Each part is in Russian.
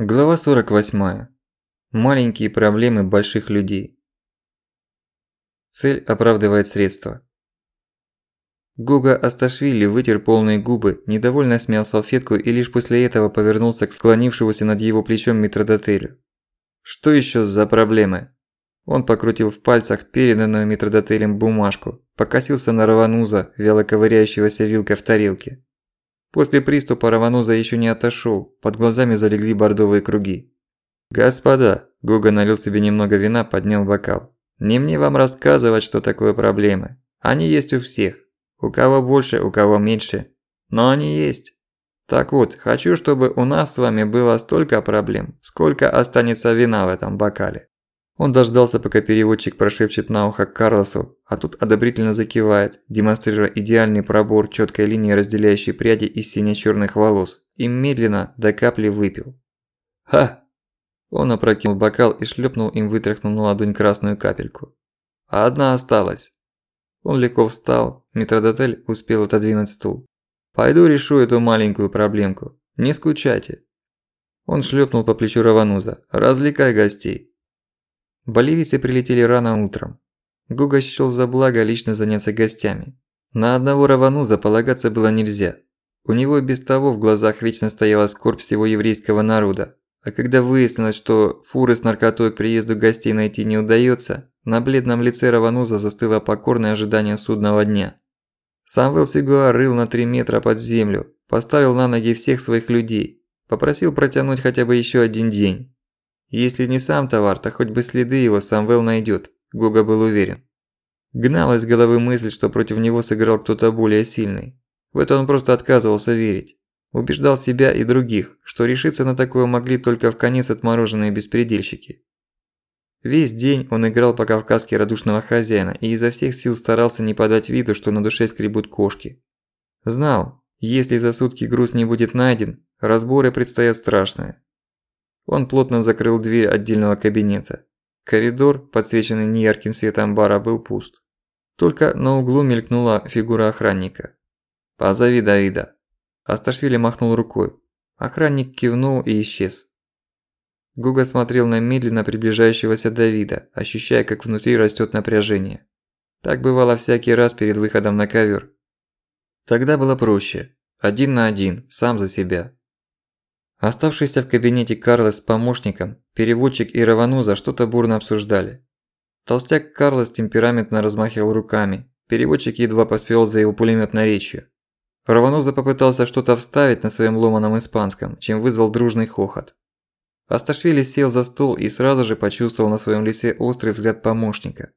Глава 48. Маленькие проблемы больших людей. Цель оправдывает средства. Гуга Асташвили вытер полные губы, недовольно смял салфетку и лишь после этого повернулся к склонившемуся над его плечом метродотелю. Что ещё за проблемы? Он покрутил в пальцах переданную метродотелем бумажку, покосился на Равануза, вяло ковыряющегося вилкой в тарелке. После приступа Равануза еще не отошел, под глазами залегли бордовые круги. «Господа!» – Гуга налил себе немного вина, поднял бокал. «Не мне вам рассказывать, что такое проблемы. Они есть у всех. У кого больше, у кого меньше. Но они есть. Так вот, хочу, чтобы у нас с вами было столько проблем, сколько останется вина в этом бокале. Он дождался, пока переводчик прошепчет на ухо Карлосу, а тут одобрительно закивает, демонстрируя идеальный пробор четкой линии, разделяющей пряди из сине-черных волос, и медленно до капли выпил. «Ха!» Он опрокинул бокал и шлепнул им вытряхнул на ладонь красную капельку. А одна осталась. Он легко встал, метродотель успел отодвинуть стул. «Пойду решу эту маленькую проблемку. Не скучайте». Он шлепнул по плечу Равануза. «Развлекай гостей». Боливийцы прилетели рано утром. Гуга счёл за благо лично заняться гостями. На одного Равануза полагаться было нельзя. У него без того в глазах вечно стояла скорбь всего еврейского народа. А когда выяснилось, что фуры с наркотой к приезду гостей найти не удается, на бледном лице Равануза застыло покорное ожидание судного дня. Самвел Сигуа рыл на три метра под землю, поставил на ноги всех своих людей, попросил протянуть хотя бы ещё один день. Если не сам товар, то хоть бы следы его Самвел найдет. Гуга был уверен. Гнал из головы мысль, что против него сыграл кто-то более сильный. В это он просто отказывался верить. Убеждал себя и других, что решиться на такое могли только в конец отмороженные беспредельщики. Весь день он играл по-кавказски радушного хозяина и изо всех сил старался не подать виду, что на душе скребут кошки. Знал, если за сутки груз не будет найден, разборы предстоят страшные. Он плотно закрыл дверь отдельного кабинета. Коридор, подсвеченный неярким светом бара, был пуст. Только на углу мелькнула фигура охранника. «Позови Давида». Асташвили махнул рукой. Охранник кивнул и исчез. Гуга смотрел на медленно приближающегося Давида, ощущая, как внутри растет напряжение. Так бывало всякий раз перед выходом на ковер. Тогда было проще. Один на один, сам за себя. Оставшиеся в кабинете Карлос с помощником, переводчик и Равануза что-то бурно обсуждали. Толстяк Карлос темпераментно размахивал руками, переводчик едва поспевал за его пулемётной речью. Равануза попытался что-то вставить на своем ломаном испанском, чем вызвал дружный хохот. Асташвили сел за стол и сразу же почувствовал на своем лице острый взгляд помощника.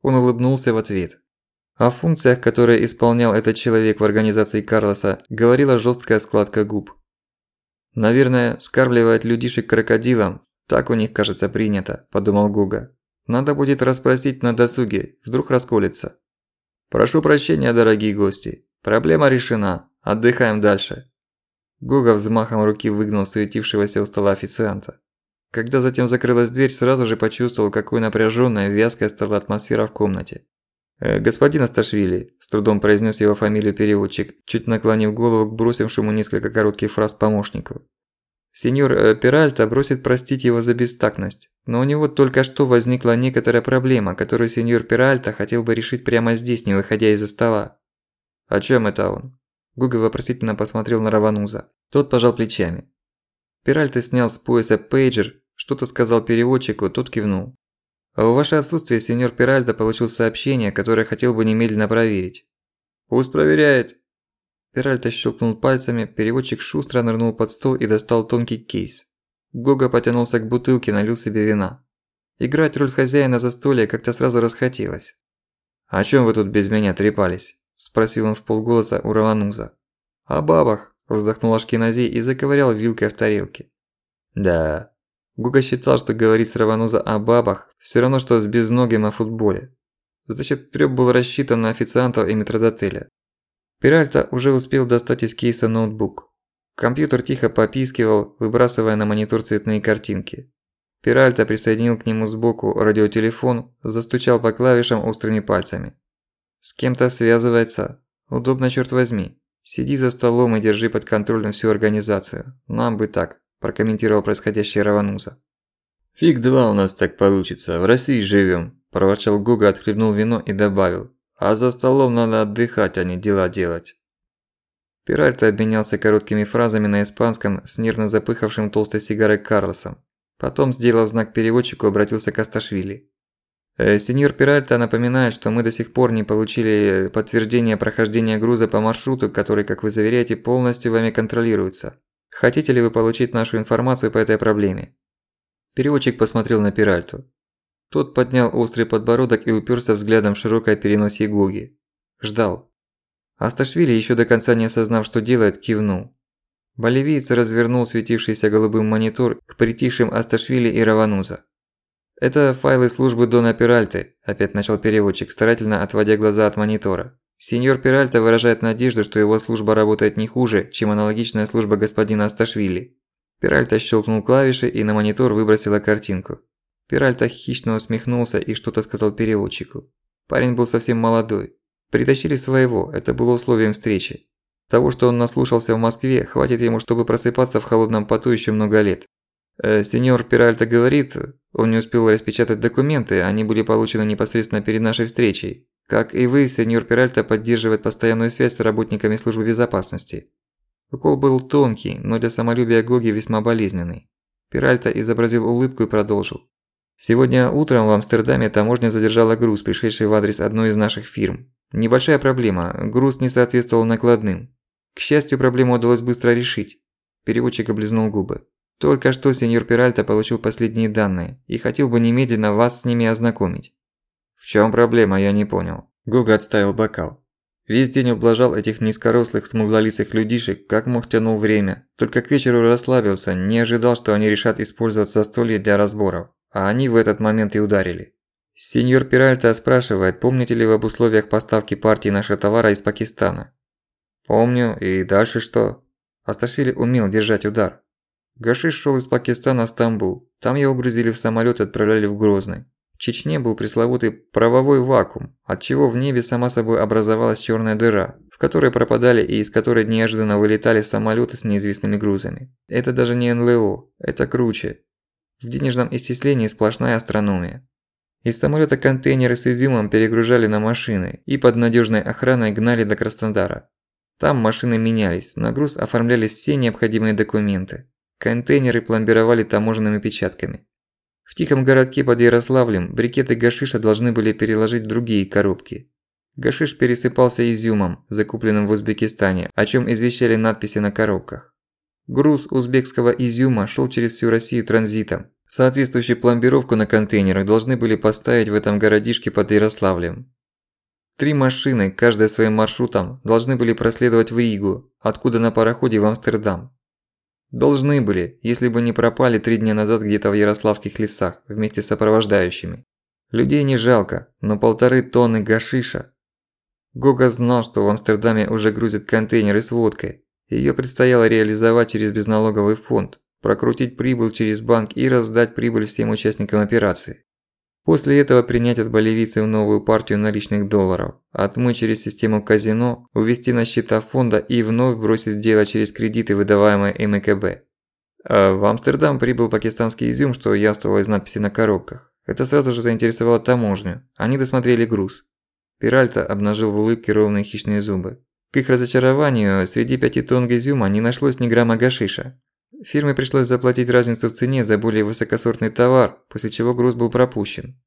Он улыбнулся в ответ. О функциях, которые исполнял этот человек в организации Карлоса, говорила жесткая складка губ. «Наверное, скармливать людишек крокодилам, так у них, кажется, принято», – подумал Гуга. «Надо будет расспросить на досуге, вдруг расколется». «Прошу прощения, дорогие гости. Проблема решена. Отдыхаем дальше». Гуга взмахом руки выгнал суетившегося у стола официанта. Когда затем закрылась дверь, сразу же почувствовал, какой напряжённая, вязкая стала атмосфера в комнате. «Э, «Господин Асташвили», – с трудом произнес его фамилию переводчик, чуть наклонив голову к бросившему несколько коротких фраз помощнику. Сеньор э, Перальта просит простить его за бестактность, но у него только что возникла некоторая проблема, которую сеньор Перальта хотел бы решить прямо здесь, не выходя из-за стола. «О чем это он?» Гуга вопросительно посмотрел на Равануза. Тот пожал плечами. Перальта снял с пояса пейджер, что-то сказал переводчику, тот кивнул. А в ваше отсутствие сеньор Пиральдо получил сообщение, которое хотел бы немедленно проверить. Пусть проверяет. Пиральдо щелкнул пальцами, переводчик шустро нырнул под стол и достал тонкий кейс. Гога потянулся к бутылке, налил себе вина. Играть роль хозяина застолья как-то сразу расхотелось. «О чем вы тут без меня трепались?» – спросил он в полголоса у Равануза. «О бабах», – вздохнул Ашкинази и заковырял вилкой в тарелке. «Да, Гуга считал, что говорить с Равануза о бабах все равно, что с безногим о футболе. Значит, трёп был рассчитан на официантов и метродотеля. Пиральта уже успел достать из кейса ноутбук. Компьютер тихо попискивал, выбрасывая на монитор цветные картинки. Пиральта присоединил к нему сбоку радиотелефон, застучал по клавишам острыми пальцами. С кем-то связывается. Удобно, черт возьми. Сиди за столом и держи под контролем всю организацию. Нам бы так. Прокомментировал происходящее Равануза. «Фиг два у нас так получится, в России живем, проворчал Гуга, отхлебнул вино и добавил. «А за столом надо отдыхать, а не дела делать». Пиральто обменялся короткими фразами на испанском с нервно запыхавшим толстой сигарой Карлосом. Потом, сделав знак переводчику, обратился к Асташвили. «Э, «Сеньор Пиральто напоминает, что мы до сих пор не получили подтверждения прохождения груза по маршруту, который, как вы заверяете, полностью вами контролируется. Хотите ли вы получить нашу информацию по этой проблеме?» Переводчик посмотрел на Пиральту. Тот поднял острый подбородок и уперся взглядом в широкое переносье Гоги. Ждал. Асташвили, еще до конца не осознав, что делает, кивнул. Боливиец развернул светившийся голубым монитор к притихшим Асташвили и Равануза. «Это файлы службы Дона Пиральты», – опять начал переводчик, старательно отводя глаза от монитора. «Сеньор Пиральта выражает надежду, что его служба работает не хуже, чем аналогичная служба господина Асташвили». Пиральта щелкнул клавиши и на монитор выбросила картинку. Пиральта хищно усмехнулся и что-то сказал переводчику. Парень был совсем молодой. Притащили своего, это было условием встречи. Того, что он наслушался в Москве, хватит ему, чтобы просыпаться в холодном поту еще много лет. Э, сеньор Пиральта говорит, он не успел распечатать документы, они были получены непосредственно перед нашей встречей. Как и вы, сеньор Пиральта поддерживает постоянную связь с работниками службы безопасности. Укол был тонкий, но для самолюбия Гоги весьма болезненный. Пиральта изобразил улыбку и продолжил. Сегодня утром в Амстердаме таможня задержала груз, пришедший в адрес одной из наших фирм. Небольшая проблема, груз не соответствовал накладным. К счастью, проблему удалось быстро решить. Переводчик облизнул губы. Только что сеньор Пиральта получил последние данные и хотел бы немедленно вас с ними ознакомить. В чем проблема, я не понял. Гуга отставил бокал. Весь день ублажал этих низкорослых, смуглолицых людишек, как мог тянул время. Только к вечеру расслабился, не ожидал, что они решат использовать застолье для разборов. А они в этот момент и ударили. Сеньор Пиральта спрашивает, помните ли вы об условиях поставки партии нашего товара из Пакистана? Помню, и дальше что? Асташвили умел держать удар. Гашиш шел из Пакистана в Стамбул. Там его грузили в самолет и отправляли в Грозный. Чечне был пресловутый правовой вакуум, от чего в небе сама собой образовалась черная дыра, в которой пропадали и из которой неожиданно вылетали самолеты с неизвестными грузами. Это даже не НЛО, это круче. В денежном исчислении сплошная астрономия. Из самолета контейнеры с изюмом перегружали на машины и под надежной охраной гнали до Краснодара. Там машины менялись, на груз оформлялись все необходимые документы. Контейнеры пломбировали таможенными печатками. В тихом городке под Ярославлем брикеты гашиша должны были переложить в другие коробки. Гашиш пересыпался изюмом, закупленным в Узбекистане, о чем извещали надписи на коробках. Груз узбекского изюма шел через всю Россию транзитом. Соответствующую пломбировку на контейнерах должны были поставить в этом городишке под Ярославлем. Три машины, каждая своим маршрутом, должны были проследовать в Ригу, откуда на пароходе в Амстердам. Должны были, если бы не пропали три дня назад где-то в Ярославских лесах вместе с сопровождающими. Людей не жалко, но полторы тонны гашиша. Гога знал, что в Амстердаме уже грузят контейнеры с водкой. Её предстояло реализовать через безналоговый фонд, прокрутить прибыль через банк и раздать прибыль всем участникам операции. После этого принять от болевицы новую партию наличных долларов, отмыть через систему казино, увести на счета фонда и вновь бросить дело через кредиты, выдаваемые МКБ. А в Амстердам прибыл пакистанский изюм, что явствовало из надписи на коробках. Это сразу же заинтересовало таможню. Они досмотрели груз. Пиральто обнажил в улыбке ровные хищные зубы. К их разочарованию, среди пяти тонн изюма не нашлось ни грамма гашиша. Фирме пришлось заплатить разницу в цене за более высокосортный товар, после чего груз был пропущен.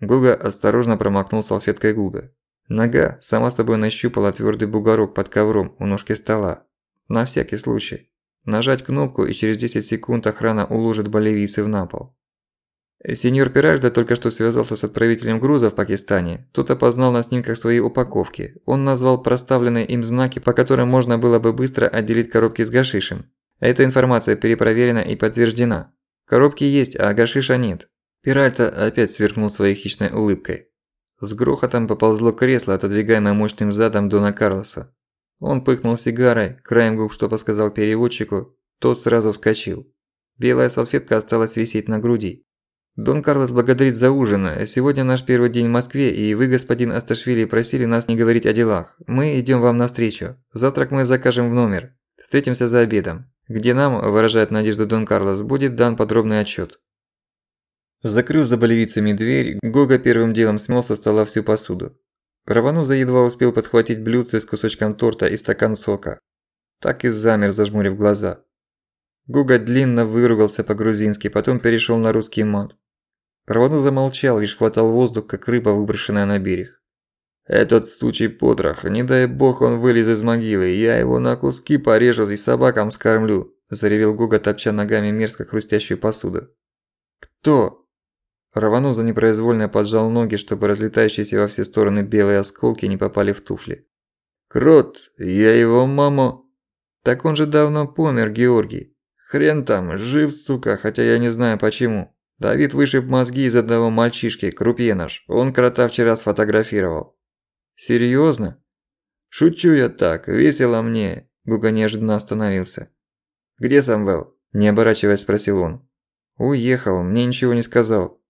Гуга осторожно промокнул салфеткой губы. Нога сама собой нащупала твердый бугорок под ковром у ножки стола. На всякий случай. Нажать кнопку и через 10 секунд охрана уложит болевийцев на пол. Сеньор Пиральдо только что связался с отправителем груза в Пакистане. Тот опознал на снимках свои упаковки. Он назвал проставленные им знаки, по которым можно было бы быстро отделить коробки с гашишем. Эта информация перепроверена и подтверждена. Коробки есть, а гашиша нет. Пиральто опять сверкнул своей хищной улыбкой. С грохотом поползло кресло, отодвигаемое мощным задом Дона Карлоса. Он пыкнул сигарой, краем губ что сказал переводчику, тот сразу вскочил. Белая салфетка осталась висеть на груди. «Дон Карлос благодарит за ужин. Сегодня наш первый день в Москве, и вы, господин Асташвили, просили нас не говорить о делах. Мы идем вам навстречу. Завтрак мы закажем в номер. Встретимся за обедом. Где нам, выражает надежду Дон Карлос, будет дан подробный отчет. Закрыв за болевицами дверь, Гога первым делом смел со стола всю посуду. Равануза едва успел подхватить блюдце с кусочком торта и стакан сока. Так и замер, зажмурив глаза. Гуга длинно выругался по-грузински, потом перешел на русский мат. Равану замолчал, лишь хватал воздух, как рыба, выброшенная на берег. «Этот случай потрох, не дай бог он вылез из могилы, я его на куски порежу и собакам скормлю», – заревел Гуга, топча ногами мерзко хрустящую посуду. «Кто?» Равануза непроизвольно поджал ноги, чтобы разлетающиеся во все стороны белые осколки не попали в туфли. «Крот, я его маму...» «Так он же давно помер, Георгий. Хрен там, жив, сука, хотя я не знаю почему. Давид вышиб мозги из одного мальчишки, крупье наш. Он крота вчера сфотографировал. Серьезно? Шучу я так, весело мне. Гуга неожиданно остановился. Где Самвел? Не оборачиваясь, спросил он. Уехал, мне ничего не сказал.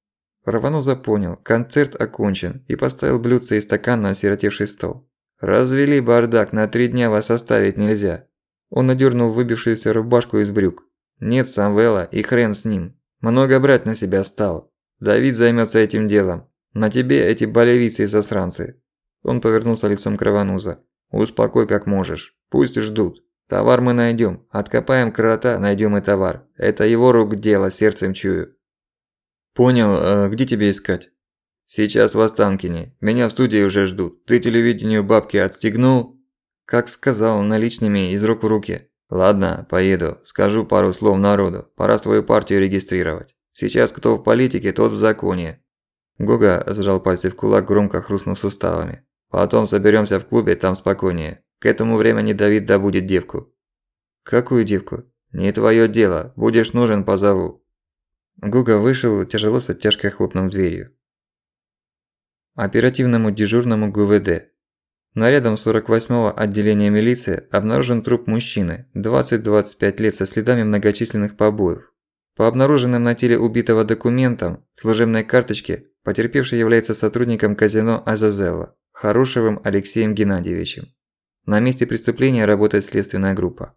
Равануза понял, концерт окончен и поставил блюдце и стакан на осиротевший стол. «Развели бардак, на три дня вас оставить нельзя». Он надернул выбившуюся рубашку из брюк. «Нет Самвела и хрен с ним. Много брать на себя стал. Давид займется этим делом. На тебе эти болевицы и засранцы. Он повернулся лицом к Равануза. Успокой как можешь. Пусть ждут. Товар мы найдем. Откопаем крота, найдем и товар. Это его рук дело, сердцем чую. Понял, а где тебе искать? Сейчас в Останкине. Меня в студии уже ждут. Ты телевидению бабки отстегнул? Как сказал, наличными из рук в руки. Ладно, поеду, скажу пару слов народу, пора свою партию регистрировать. Сейчас кто в политике, тот в законе. Гога сжал пальцы в кулак, громко хрустнув суставами. Потом соберемся в клубе, там спокойнее. К этому времени Давид добудет девку. Какую девку? Не твое дело, будешь нужен, позову. Гуга вышел, тяжело с оттяжкой хлопнув дверью. Оперативному дежурному ГУВД Нарядом 48-го отделения милиции обнаружен труп мужчины, 20-25 лет со следами многочисленных побоев. По обнаруженным на теле убитого документам, служебной карточке, потерпевший является сотрудником казино Азазелла, Хорошевым Алексеем Геннадьевичем. На месте преступления работает следственная группа.